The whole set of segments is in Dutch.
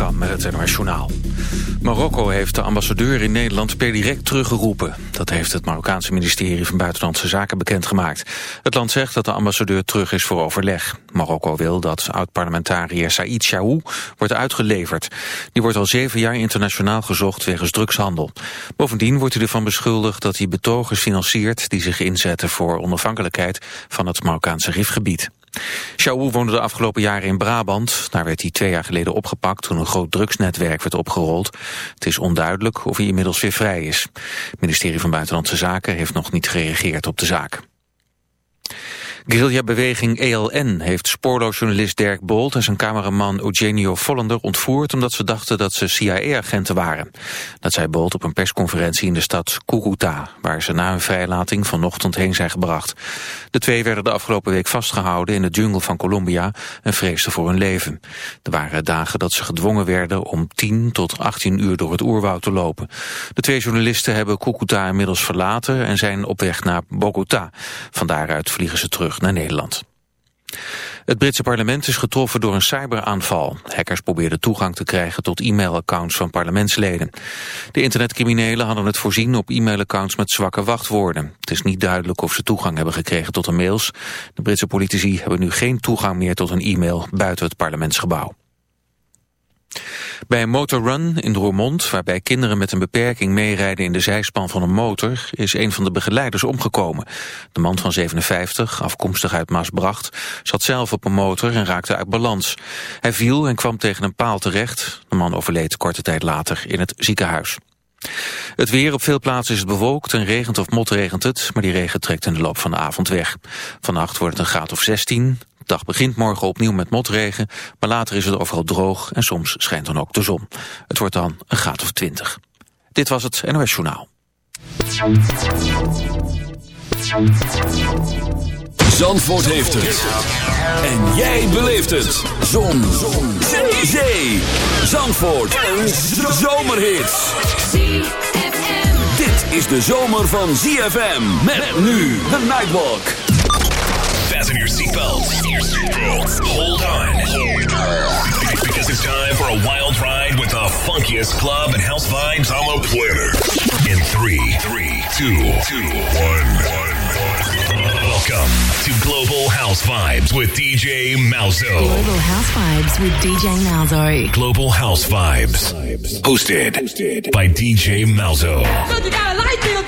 Met het internationaal. Marokko heeft de ambassadeur in Nederland per direct teruggeroepen. Dat heeft het Marokkaanse ministerie van Buitenlandse Zaken bekendgemaakt. Het land zegt dat de ambassadeur terug is voor overleg. Marokko wil dat oud-parlementariër Said Chaou wordt uitgeleverd. Die wordt al zeven jaar internationaal gezocht wegens drugshandel. Bovendien wordt hij ervan beschuldigd dat hij betogers financiert... die zich inzetten voor onafhankelijkheid van het Marokkaanse Rifgebied. Shaou woonde de afgelopen jaren in Brabant. Daar werd hij twee jaar geleden opgepakt toen een groot drugsnetwerk werd opgerold. Het is onduidelijk of hij inmiddels weer vrij is. Het ministerie van Buitenlandse Zaken heeft nog niet gereageerd op de zaak. Guerrilla-beweging ELN heeft spoorloosjournalist Dirk Bolt en zijn cameraman Eugenio Vollender ontvoerd omdat ze dachten dat ze CIA-agenten waren. Dat zei Bolt op een persconferentie in de stad Cucuta, waar ze na hun vrijlating vanochtend heen zijn gebracht. De twee werden de afgelopen week vastgehouden in de jungle van Colombia en vreesden voor hun leven. Er waren dagen dat ze gedwongen werden om 10 tot 18 uur door het oerwoud te lopen. De twee journalisten hebben Cucuta inmiddels verlaten en zijn op weg naar Bogota. Van daaruit vliegen ze terug naar Nederland. Het Britse parlement is getroffen door een cyberaanval. Hackers probeerden toegang te krijgen tot e-mailaccounts van parlementsleden. De internetcriminelen hadden het voorzien op e-mailaccounts met zwakke wachtwoorden. Het is niet duidelijk of ze toegang hebben gekregen tot de mails. De Britse politici hebben nu geen toegang meer tot een e-mail buiten het parlementsgebouw. Bij een motorrun in Roermond, waarbij kinderen met een beperking meerijden in de zijspan van een motor, is een van de begeleiders omgekomen. De man van 57, afkomstig uit Maasbracht, zat zelf op een motor en raakte uit balans. Hij viel en kwam tegen een paal terecht. De man overleed korte tijd later in het ziekenhuis. Het weer op veel plaatsen is bewolkt en regent of motregent het, maar die regen trekt in de loop van de avond weg. Vannacht wordt het een graad of 16, dag begint morgen opnieuw met motregen, maar later is het overal droog en soms schijnt dan ook de zon. Het wordt dan een graad of 20. Dit was het NOS Journaal. Zandvoort heeft het. En jij beleeft het. Zon. zon. Zee. Zee. Zandvoort. Een zomerhit. Dit is de zomer van ZFM. Met nu de Nightwalk. Fasten your seatbelts. Hold on. Because it's time for a wild ride with the funkiest club and house vibes on the planet. In three, three, two, two, one, one. Welcome to Global House Vibes with DJ Malzo. Global House Vibes with DJ Malzo. Global House Vibes. Hosted Hosted. by DJ Malzo. But you got a light bill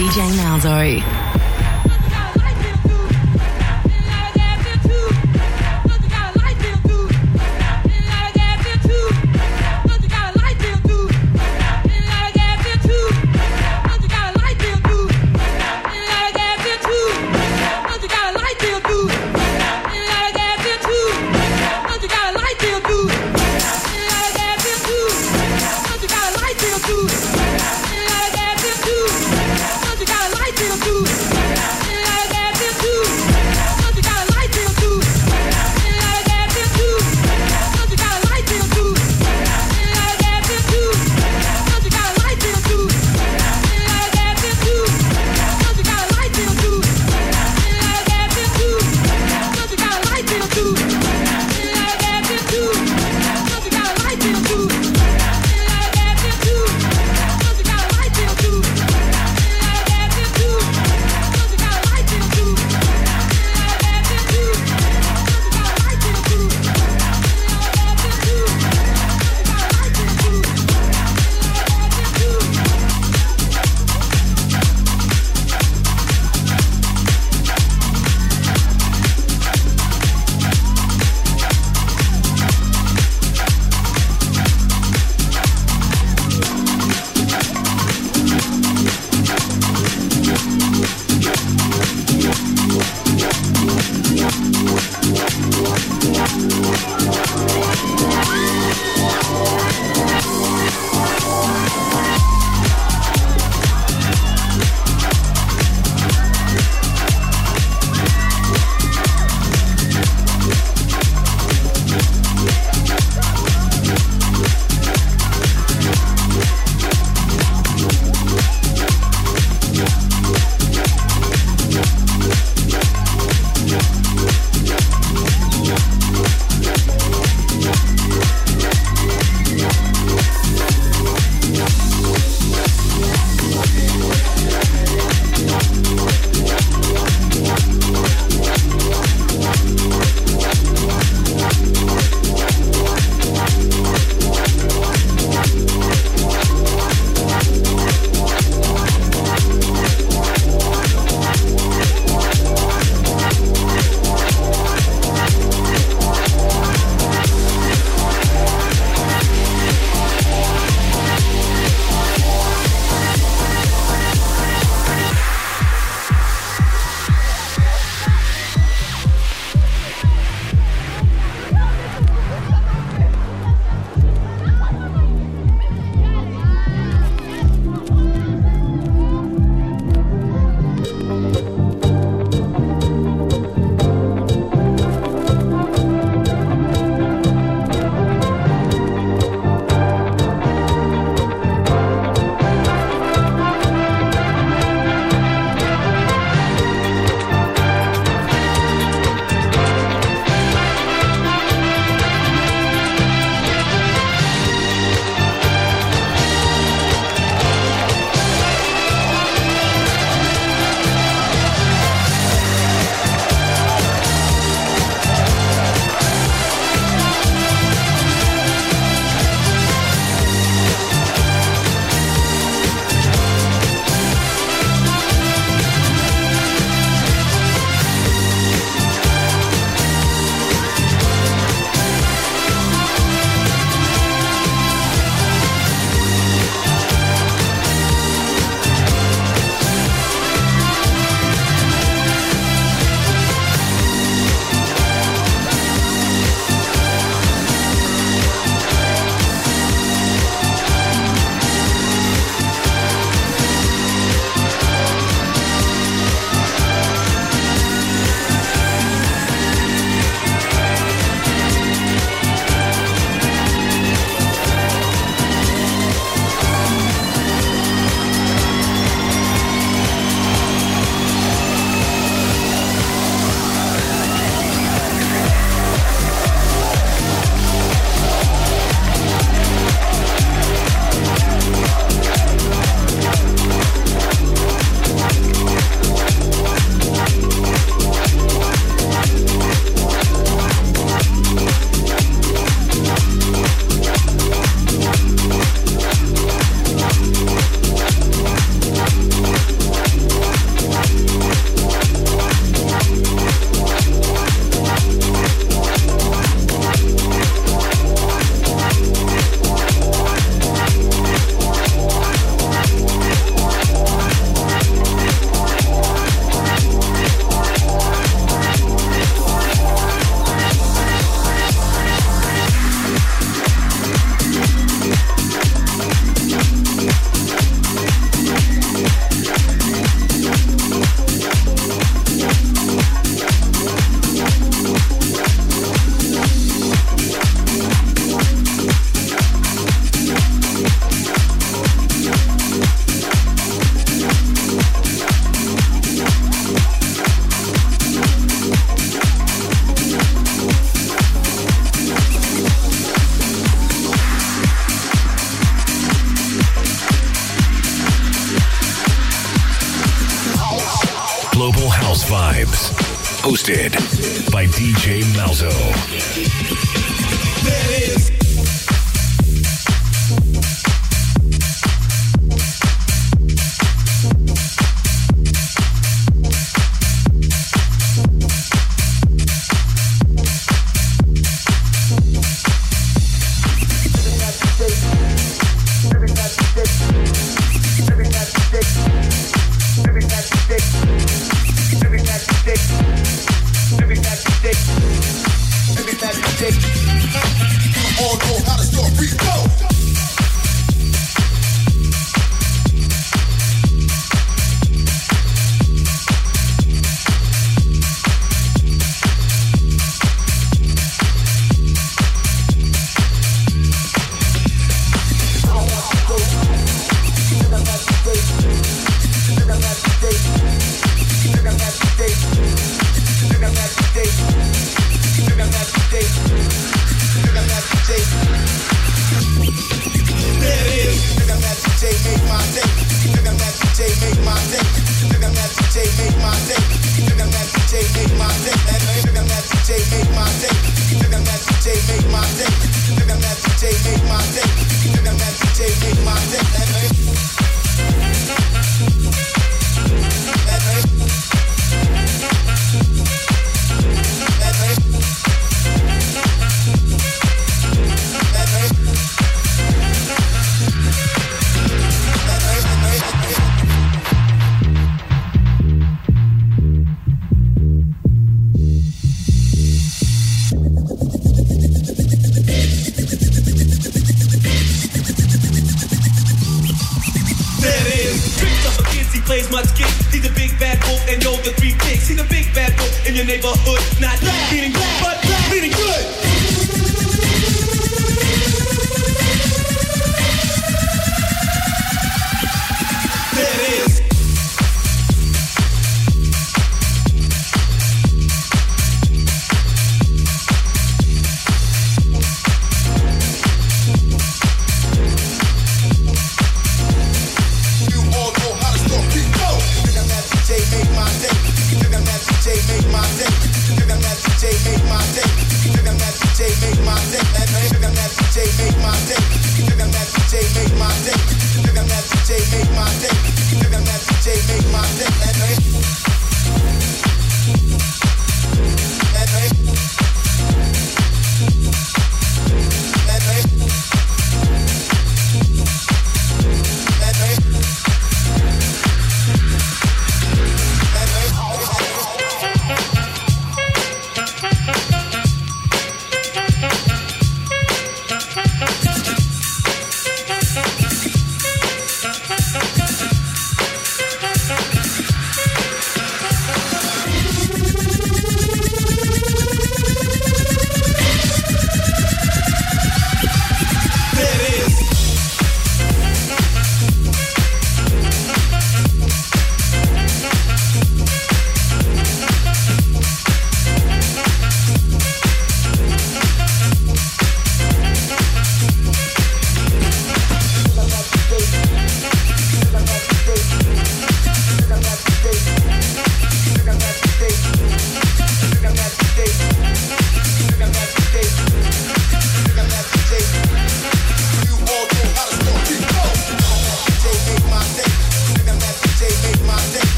DJ Malzo.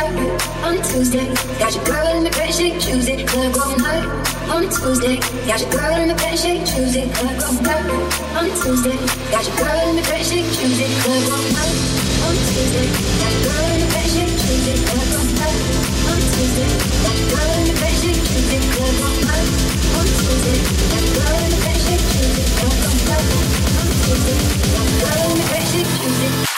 Night. On Tuesday, got your girl in the bed, she choose it, club going night. On Tuesday, got your girl in the bed, she choose it, club going night. On Tuesday, got your girl in the bed, she choose it, club going night. On Tuesday, got your girl in the bed, she choose it, club going night. On Tuesday, got your girl in the bed, she choose it, club going night. On Tuesday, got your girl in the bed, she choose it, club going night. On Tuesday, got your girl in the bed, she choose it.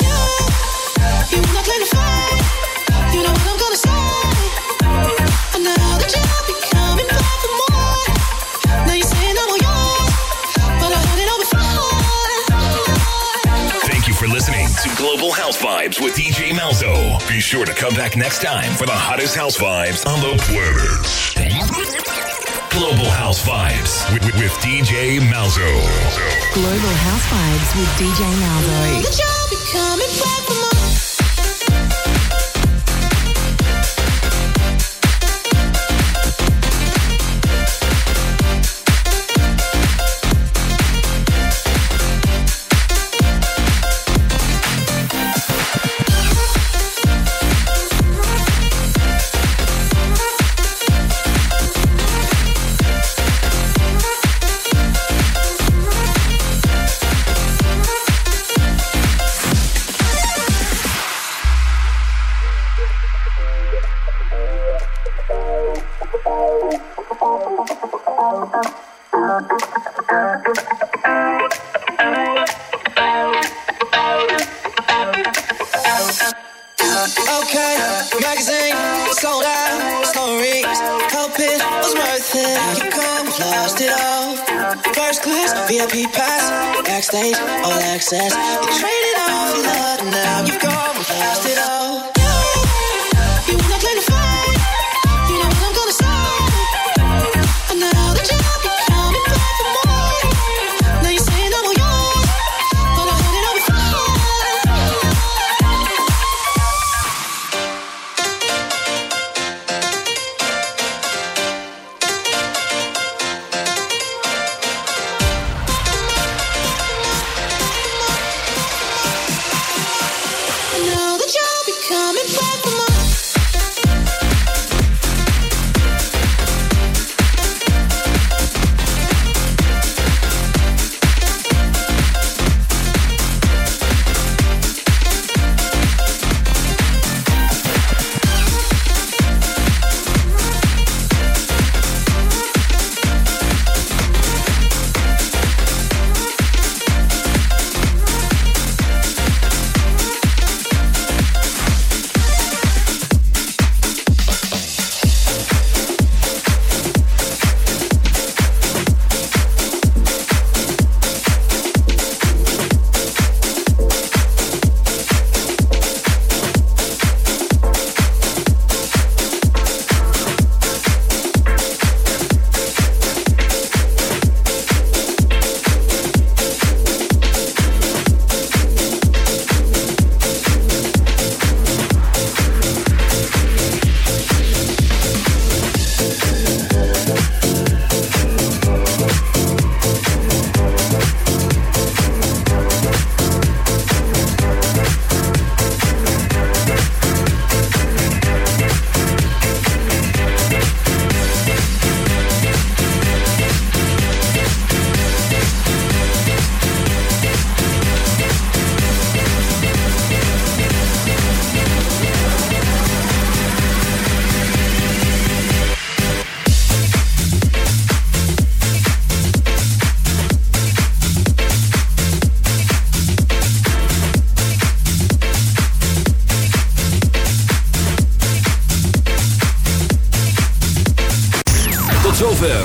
Back for more. You wanna play the fight? You know what I'm gonna say. I know that you'll be coming back for more. Now you're saying I'm all yours, but I heard it all before. Thank you for listening to Global House Vibes with DJ Malzo. Be sure to come back next time for the hottest house vibes on the planet. Global House Vibes with, with, with DJ Malzo. Global House Vibes with DJ Malzo. Come and pray for me.